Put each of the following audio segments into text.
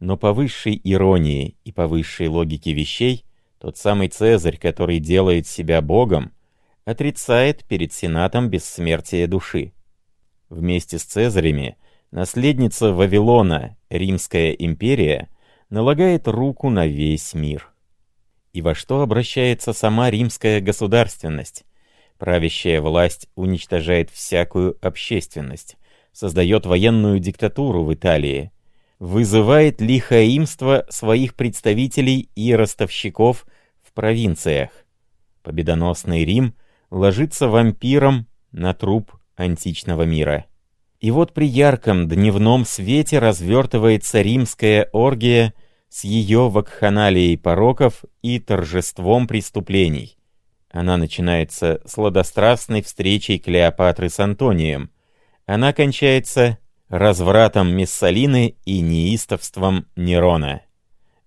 Но по высшей иронии и по высшей логике вещей, тот самый Цезарь, который делает себя Богом, отрицает перед Сенатом бессмертие души. Вместе с Цезарями наследница Вавилона, Римская империя, налагает руку на весь мир. И во что обращается сама римская государственность? Правящая власть уничтожает всякую общественность, создает военную диктатуру в Италии, вызывает лихаимство своих представителей и ростовщиков в провинциях. Победоносный Рим ложится вампиром на труп античного мира. И вот при ярком дневном свете развертывается римская оргия с ее вакханалией пороков и торжеством преступлений. Она начинается сладострастной встречей Клеопатры с Антонием. Она кончается развратом Миссалины и неистовством Нерона.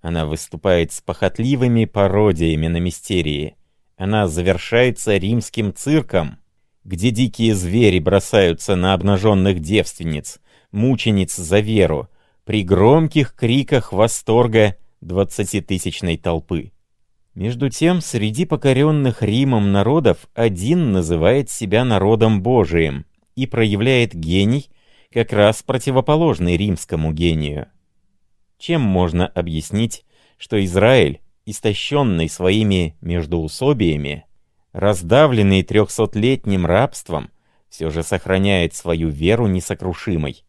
Она выступает с похотливыми пародиями на мистерии. Она завершается римским цирком, где дикие звери бросаются на обнаженных девственниц, мучениц за веру, при громких криках восторга двадцатитысячной толпы. Между тем, среди покоренных Римом народов один называет себя народом Божиим и проявляет гений — как раз противоположный римскому гению. Чем можно объяснить, что Израиль, истощенный своими междоусобиями, раздавленный трехсотлетним рабством, все же сохраняет свою веру несокрушимой?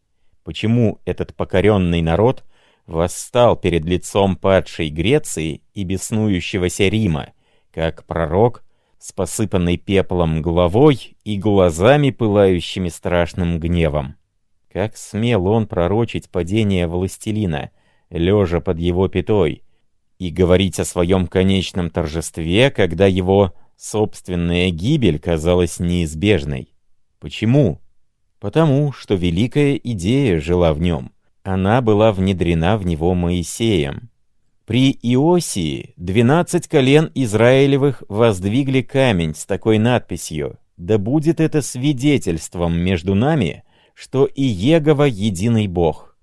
Почему этот покоренный народ восстал перед лицом падшей Греции и беснующегося Рима, как пророк, с посыпанной пеплом головой и глазами, пылающими страшным гневом? Как смел он пророчить падение властелина, лежа под его пятой, и говорить о своем конечном торжестве, когда его собственная гибель казалась неизбежной? Почему? Потому что великая идея жила в нем. Она была внедрена в него Моисеем. При Иосии двенадцать колен Израилевых воздвигли камень с такой надписью «Да будет это свидетельством между нами», что и Егова единый Бог.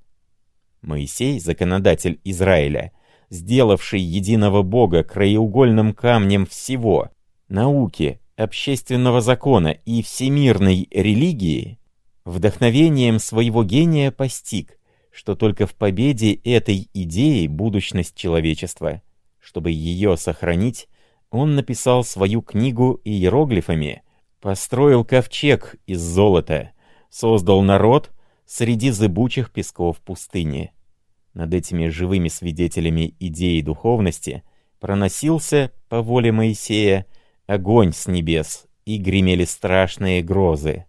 Моисей, законодатель Израиля, сделавший единого Бога краеугольным камнем всего, науки, общественного закона и всемирной религии, вдохновением своего гения постиг, что только в победе этой идеи будущность человечества. Чтобы ее сохранить, он написал свою книгу иероглифами, построил ковчег из золота, создал народ среди зыбучих песков пустыни. Над этими живыми свидетелями идеи духовности проносился, по воле Моисея, огонь с небес, и гремели страшные грозы.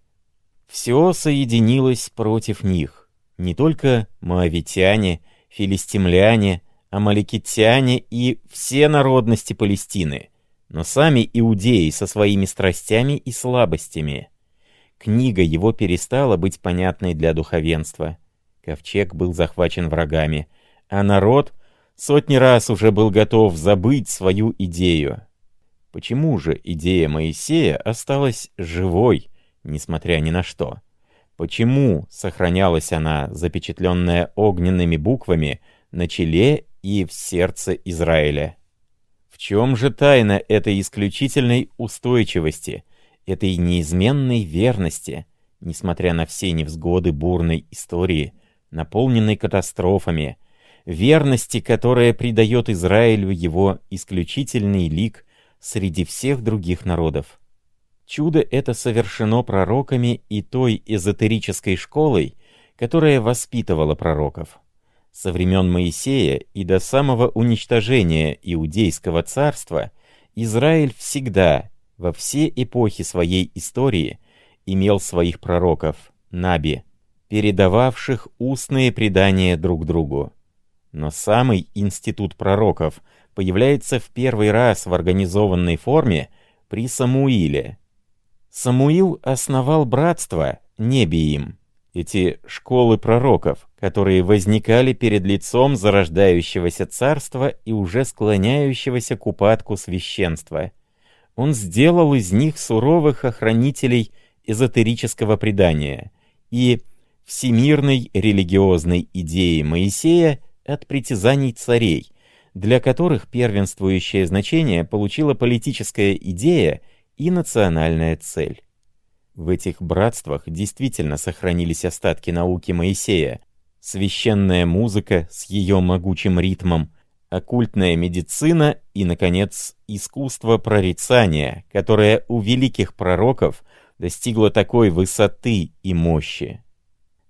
Все соединилось против них, не только моавитяне, филистимляне, амаликитяне и все народности Палестины, но сами иудеи со своими страстями и слабостями — Книга его перестала быть понятной для духовенства. Ковчег был захвачен врагами, а народ сотни раз уже был готов забыть свою идею. Почему же идея Моисея осталась живой, несмотря ни на что? Почему сохранялась она, запечатленная огненными буквами, на челе и в сердце Израиля? В чем же тайна этой исключительной устойчивости, этой неизменной верности, несмотря на все невзгоды бурной истории, наполненной катастрофами, верности, которая придает Израилю его исключительный лик среди всех других народов. Чудо это совершено пророками и той эзотерической школой, которая воспитывала пророков. Со времен Моисея и до самого уничтожения Иудейского царства Израиль всегда во все эпохи своей истории имел своих пророков, наби, передававших устные предания друг другу. Но самый институт пророков появляется в первый раз в организованной форме при Самуиле. Самуил основал братство Небиим, эти школы пророков, которые возникали перед лицом зарождающегося царства и уже склоняющегося к упадку священства — он сделал из них суровых охранителей эзотерического предания и всемирной религиозной идеи Моисея от притязаний царей, для которых первенствующее значение получила политическая идея и национальная цель. В этих братствах действительно сохранились остатки науки Моисея, священная музыка с ее могучим ритмом, оккультная медицина и, наконец, искусство прорицания, которое у великих пророков достигло такой высоты и мощи.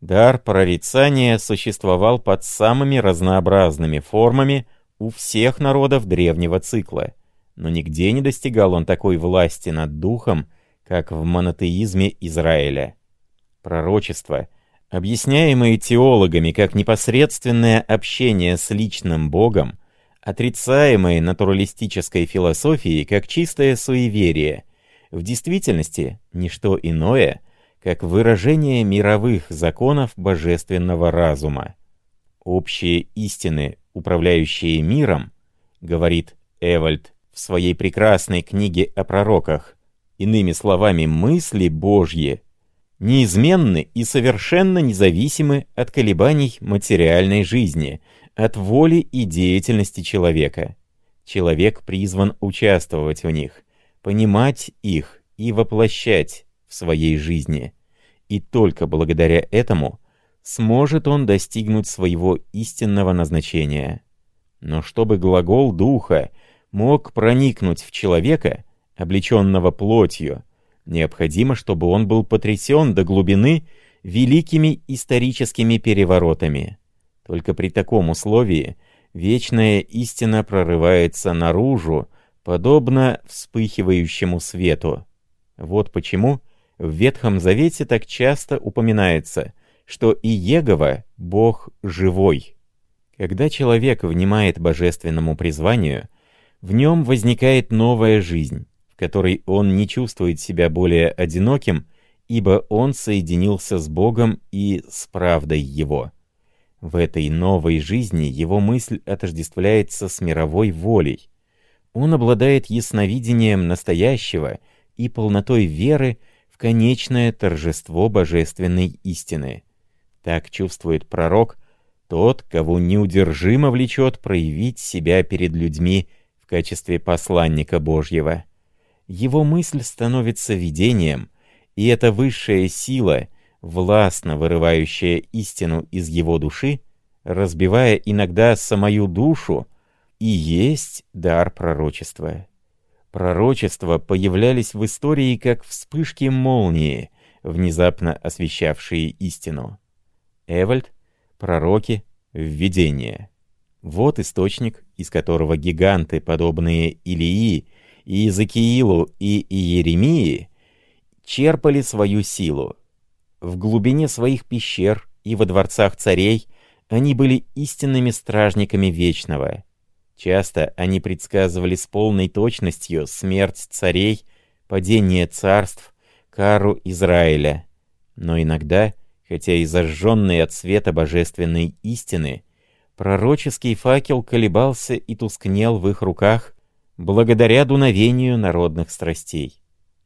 Дар прорицания существовал под самыми разнообразными формами у всех народов древнего цикла, но нигде не достигал он такой власти над духом, как в монотеизме Израиля. Пророчество, объясняемое теологами как непосредственное общение с личным Богом, отрицаемое натуралистической философией как чистое суеверие, в действительности ничто иное, как выражение мировых законов божественного разума. Общие истины, управляющие миром, говорит Эвальд в своей прекрасной книге о пророках, Иными словами, мысли Божьи неизменны и совершенно независимы от колебаний материальной жизни, от воли и деятельности человека. Человек призван участвовать в них, понимать их и воплощать в своей жизни. И только благодаря этому сможет он достигнуть своего истинного назначения. Но чтобы глагол Духа мог проникнуть в человека — облеченного плотью, необходимо, чтобы он был потрясен до глубины великими историческими переворотами. Только при таком условии вечная истина прорывается наружу, подобно вспыхивающему свету. Вот почему в Ветхом Завете так часто упоминается, что и Егова — Бог живой. Когда человек внимает божественному призванию, в нем возникает новая жизнь которой он не чувствует себя более одиноким, ибо он соединился с Богом и с правдой Его. В этой новой жизни его мысль отождествляется с мировой волей. Он обладает ясновидением настоящего и полнотой веры в конечное торжество божественной истины. Так чувствует пророк, тот, кого неудержимо влечет проявить себя перед людьми в качестве посланника Божьего его мысль становится видением, и эта высшая сила, властно вырывающая истину из его души, разбивая иногда самую душу, и есть дар пророчества. Пророчества появлялись в истории как вспышки молнии, внезапно освещавшие истину. Эвальд, пророки, введение. Вот источник, из которого гиганты, подобные Илии, и Иезекиилу и Иеремии черпали свою силу. В глубине своих пещер и во дворцах царей они были истинными стражниками Вечного. Часто они предсказывали с полной точностью смерть царей, падение царств, кару Израиля. Но иногда, хотя и зажженный от света божественной истины, пророческий факел колебался и тускнел в их руках, благодаря дуновению народных страстей.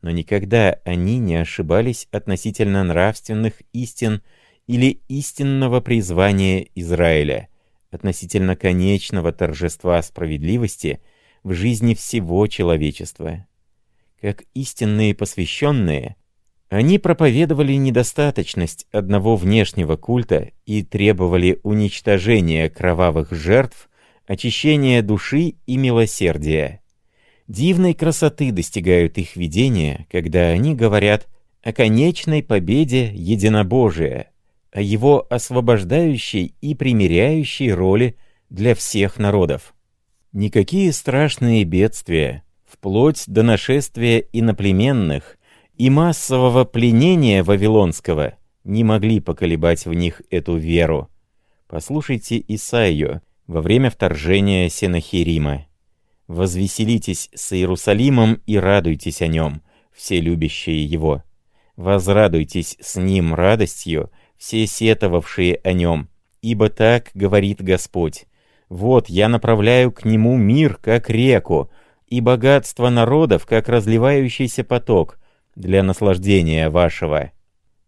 Но никогда они не ошибались относительно нравственных истин или истинного призвания Израиля, относительно конечного торжества справедливости в жизни всего человечества. Как истинные посвященные, они проповедовали недостаточность одного внешнего культа и требовали уничтожения кровавых жертв, очищения души и милосердия. Дивной красоты достигают их видения, когда они говорят о конечной победе единобожия, о его освобождающей и примиряющей роли для всех народов. Никакие страшные бедствия, вплоть до нашествия иноплеменных и массового пленения Вавилонского, не могли поколебать в них эту веру. Послушайте Исаию во время вторжения Сенахирима. Возвеселитесь с Иерусалимом и радуйтесь о нем, все любящие его. Возрадуйтесь с ним радостью, все сетовавшие о нем, ибо так говорит Господь. Вот я направляю к нему мир, как реку, и богатство народов, как разливающийся поток, для наслаждения вашего.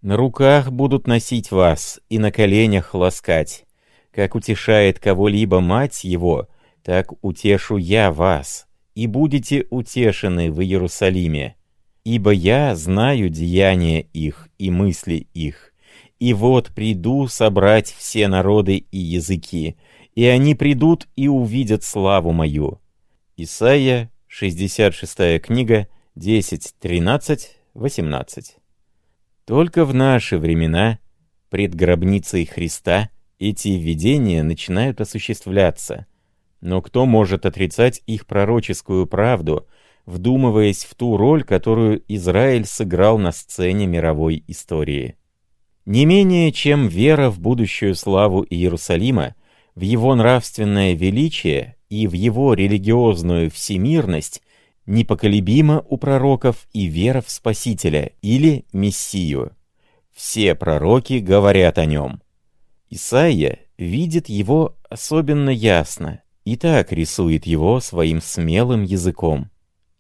На руках будут носить вас и на коленях ласкать. Как утешает кого-либо мать его, так утешу я вас, и будете утешены в Иерусалиме. Ибо я знаю деяния их и мысли их, и вот приду собрать все народы и языки, и они придут и увидят славу мою». Исайя, 66 книга, 10, 13, 18. Только в наши времена, пред гробницей Христа, эти видения начинают осуществляться. Но кто может отрицать их пророческую правду, вдумываясь в ту роль, которую Израиль сыграл на сцене мировой истории? Не менее, чем вера в будущую славу Иерусалима, в его нравственное величие и в его религиозную всемирность, непоколебима у пророков и вера в Спасителя или Мессию. Все пророки говорят о нем. Исаия видит его особенно ясно и так рисует его своим смелым языком.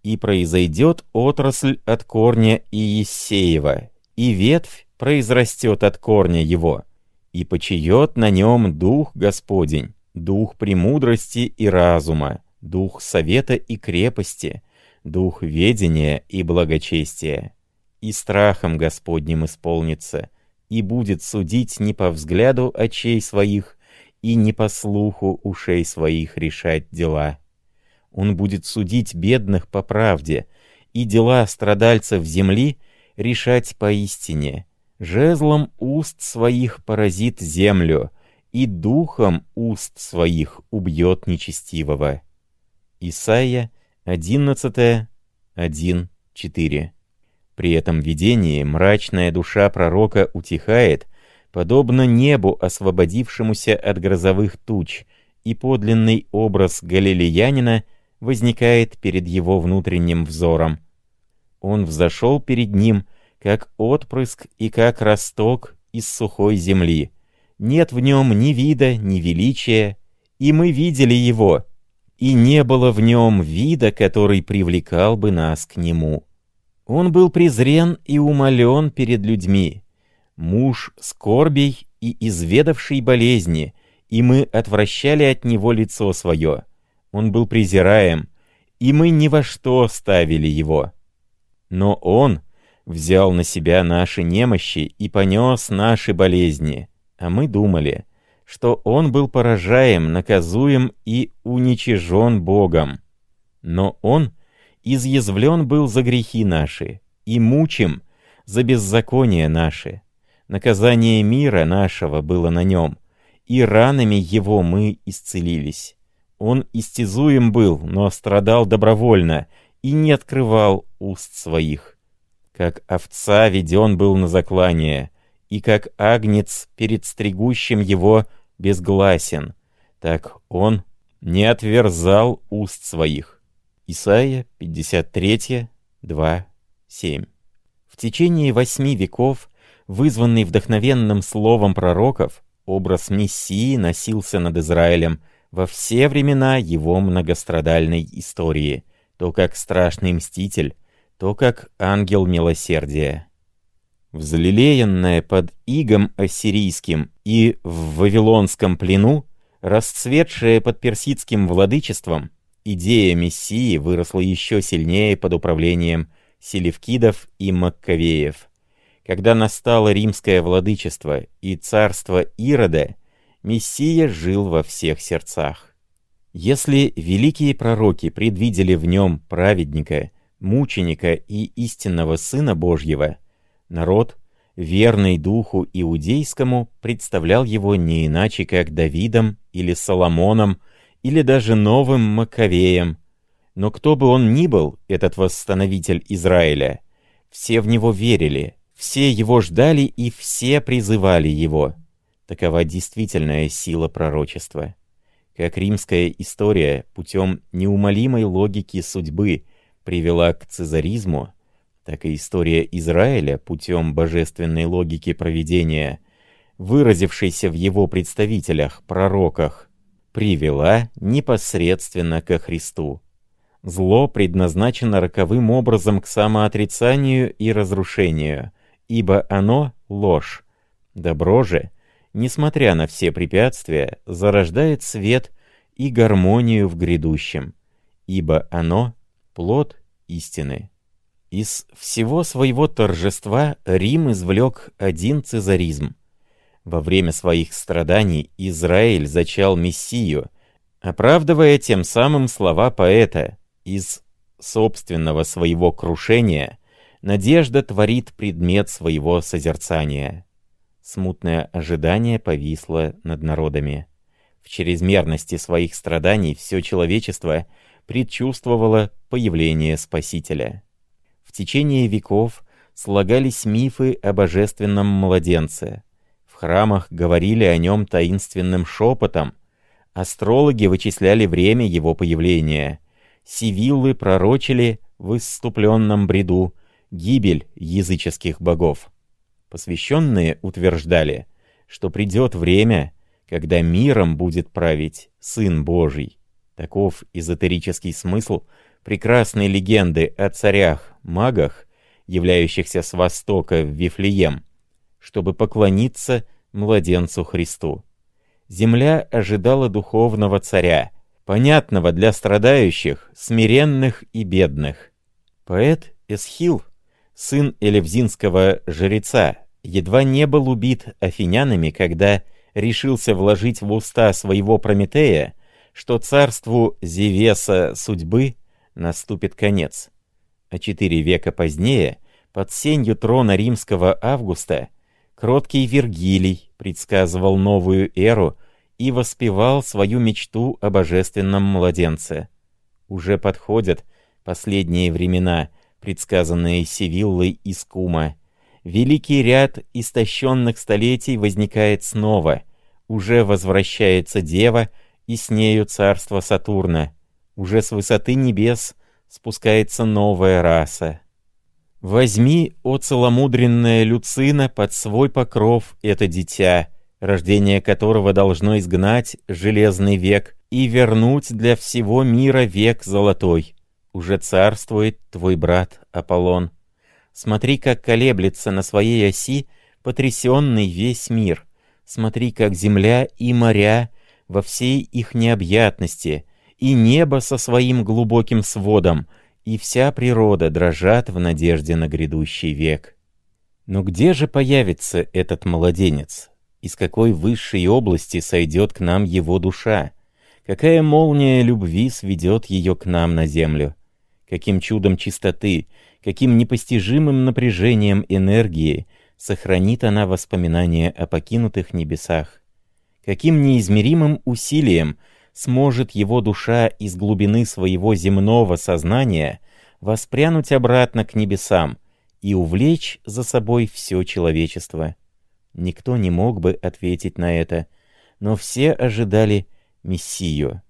«И произойдет отрасль от корня Иессеева, и ветвь произрастет от корня его, и почиет на нем дух Господень, дух премудрости и разума, дух совета и крепости, дух ведения и благочестия, и страхом Господним исполнится, и будет судить не по взгляду очей своих, и не по слуху ушей своих решать дела. Он будет судить бедных по правде, и дела страдальцев земли решать поистине. Жезлом уст своих поразит землю, и духом уст своих убьет нечестивого. Исайя 11, 1, 4. При этом видении мрачная душа пророка утихает, подобно небу, освободившемуся от грозовых туч, и подлинный образ галилеянина возникает перед его внутренним взором. Он взошел перед ним, как отпрыск и как росток из сухой земли. Нет в нем ни вида, ни величия, и мы видели его, и не было в нем вида, который привлекал бы нас к нему. Он был презрен и умолен перед людьми, муж скорбей и изведавший болезни, и мы отвращали от него лицо свое. Он был презираем, и мы ни во что ставили его. Но он взял на себя наши немощи и понес наши болезни, а мы думали — что он был поражаем, наказуем и уничижен Богом. Но он изъязвлен был за грехи наши, и мучим за беззаконие наши. Наказание мира нашего было на нем, и ранами его мы исцелились. Он истязуем был, но страдал добровольно и не открывал уст своих. Как овца веден был на заклание, и как агнец перед стригущим его безгласен, так он не отверзал уст своих. Исайя 53, 2, 7. В течение восьми веков, вызванный вдохновенным словом пророков, образ Мессии носился над Израилем во все времена его многострадальной истории, то как страшный мститель, то как ангел милосердия взлелеянная под игом ассирийским и в вавилонском плену, расцветшая под персидским владычеством, идея Мессии выросла еще сильнее под управлением селевкидов и маккавеев. Когда настало римское владычество и царство Ирода, Мессия жил во всех сердцах. Если великие пророки предвидели в нем праведника, мученика и истинного Сына Божьего, Народ, верный духу иудейскому, представлял его не иначе, как Давидом или Соломоном, или даже новым Маковеем. Но кто бы он ни был, этот восстановитель Израиля, все в него верили, все его ждали и все призывали его. Такова действительная сила пророчества. Как римская история путем неумолимой логики судьбы привела к цезаризму, так и история Израиля путем божественной логики проведения, выразившейся в его представителях, пророках, привела непосредственно ко Христу. Зло предназначено роковым образом к самоотрицанию и разрушению, ибо оно — ложь. Добро же несмотря на все препятствия, зарождает свет и гармонию в грядущем, ибо оно — плод истины. Из всего своего торжества Рим извлек один цезаризм. Во время своих страданий Израиль зачал Мессию, оправдывая тем самым слова поэта «Из собственного своего крушения надежда творит предмет своего созерцания». Смутное ожидание повисло над народами. В чрезмерности своих страданий все человечество предчувствовало появление Спасителя. В течение веков слагались мифы о божественном младенце. В храмах говорили о нем таинственным шепотом. Астрологи вычисляли время его появления. Сивиллы пророчили в исступленном бреду гибель языческих богов. Посвященные утверждали, что придет время, когда миром будет править Сын Божий. Таков эзотерический смысл прекрасной легенды о царях-магах, являющихся с востока в Вифлеем, чтобы поклониться младенцу Христу. Земля ожидала духовного царя, понятного для страдающих, смиренных и бедных. Поэт Эсхил, сын элевзинского жреца, едва не был убит афинянами, когда решился вложить в уста своего Прометея, что царству Зевеса судьбы наступит конец. А четыре века позднее, под сенью трона римского Августа, кроткий Вергилий предсказывал новую эру и воспевал свою мечту о божественном младенце. Уже подходят последние времена, предсказанные Севиллой и Скума. Великий ряд истощенных столетий возникает снова. Уже возвращается Дева, и с нею царство Сатурна. Уже с высоты небес спускается новая раса. Возьми, о целомудренная Люцина, под свой покров это дитя, рождение которого должно изгнать железный век и вернуть для всего мира век золотой. Уже царствует твой брат Аполлон. Смотри, как колеблется на своей оси потрясенный весь мир. Смотри, как земля и моря во всей их необъятности — и небо со своим глубоким сводом, и вся природа дрожат в надежде на грядущий век. Но где же появится этот младенец? Из какой высшей области сойдет к нам его душа? Какая молния любви сведет ее к нам на землю? Каким чудом чистоты, каким непостижимым напряжением энергии сохранит она воспоминания о покинутых небесах? Каким неизмеримым усилием — сможет его душа из глубины своего земного сознания воспрянуть обратно к небесам и увлечь за собой все человечество. Никто не мог бы ответить на это, но все ожидали Мессию.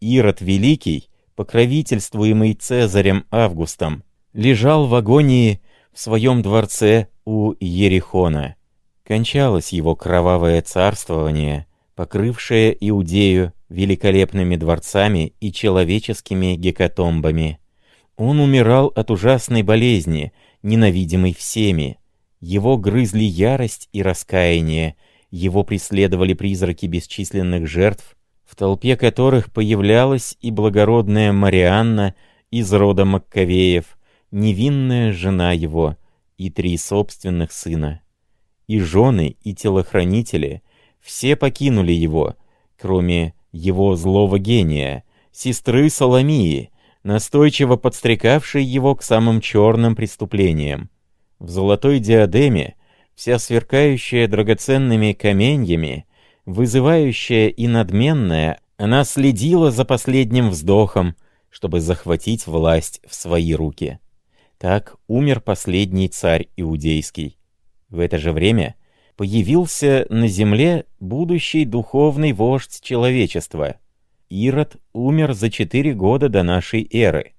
Ирод Великий, покровительствуемый Цезарем Августом, лежал в агонии в своем дворце у Ерихона. Кончалось его кровавое царствование, покрывшее Иудею великолепными дворцами и человеческими гекатомбами. Он умирал от ужасной болезни, ненавидимой всеми. Его грызли ярость и раскаяние, его преследовали призраки бесчисленных жертв, в толпе которых появлялась и благородная Марианна из рода Маккавеев, невинная жена его, и три собственных сына. И жены, и телохранители все покинули его, кроме его злого гения, сестры Соломии, настойчиво подстрекавшей его к самым черным преступлениям. В золотой диадеме, вся сверкающая драгоценными каменьями, вызывающая и надменная, она следила за последним вздохом, чтобы захватить власть в свои руки. Так умер последний царь иудейский. В это же время появился на земле будущий духовный вождь человечества. Ирод умер за четыре года до нашей эры.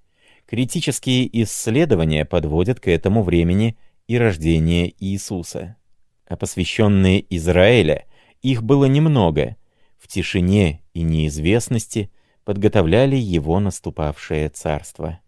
Критические исследования подводят к этому времени и рождение Иисуса. А посвященные Израиля, их было немного, в тишине и неизвестности подготовляли его наступавшее царство.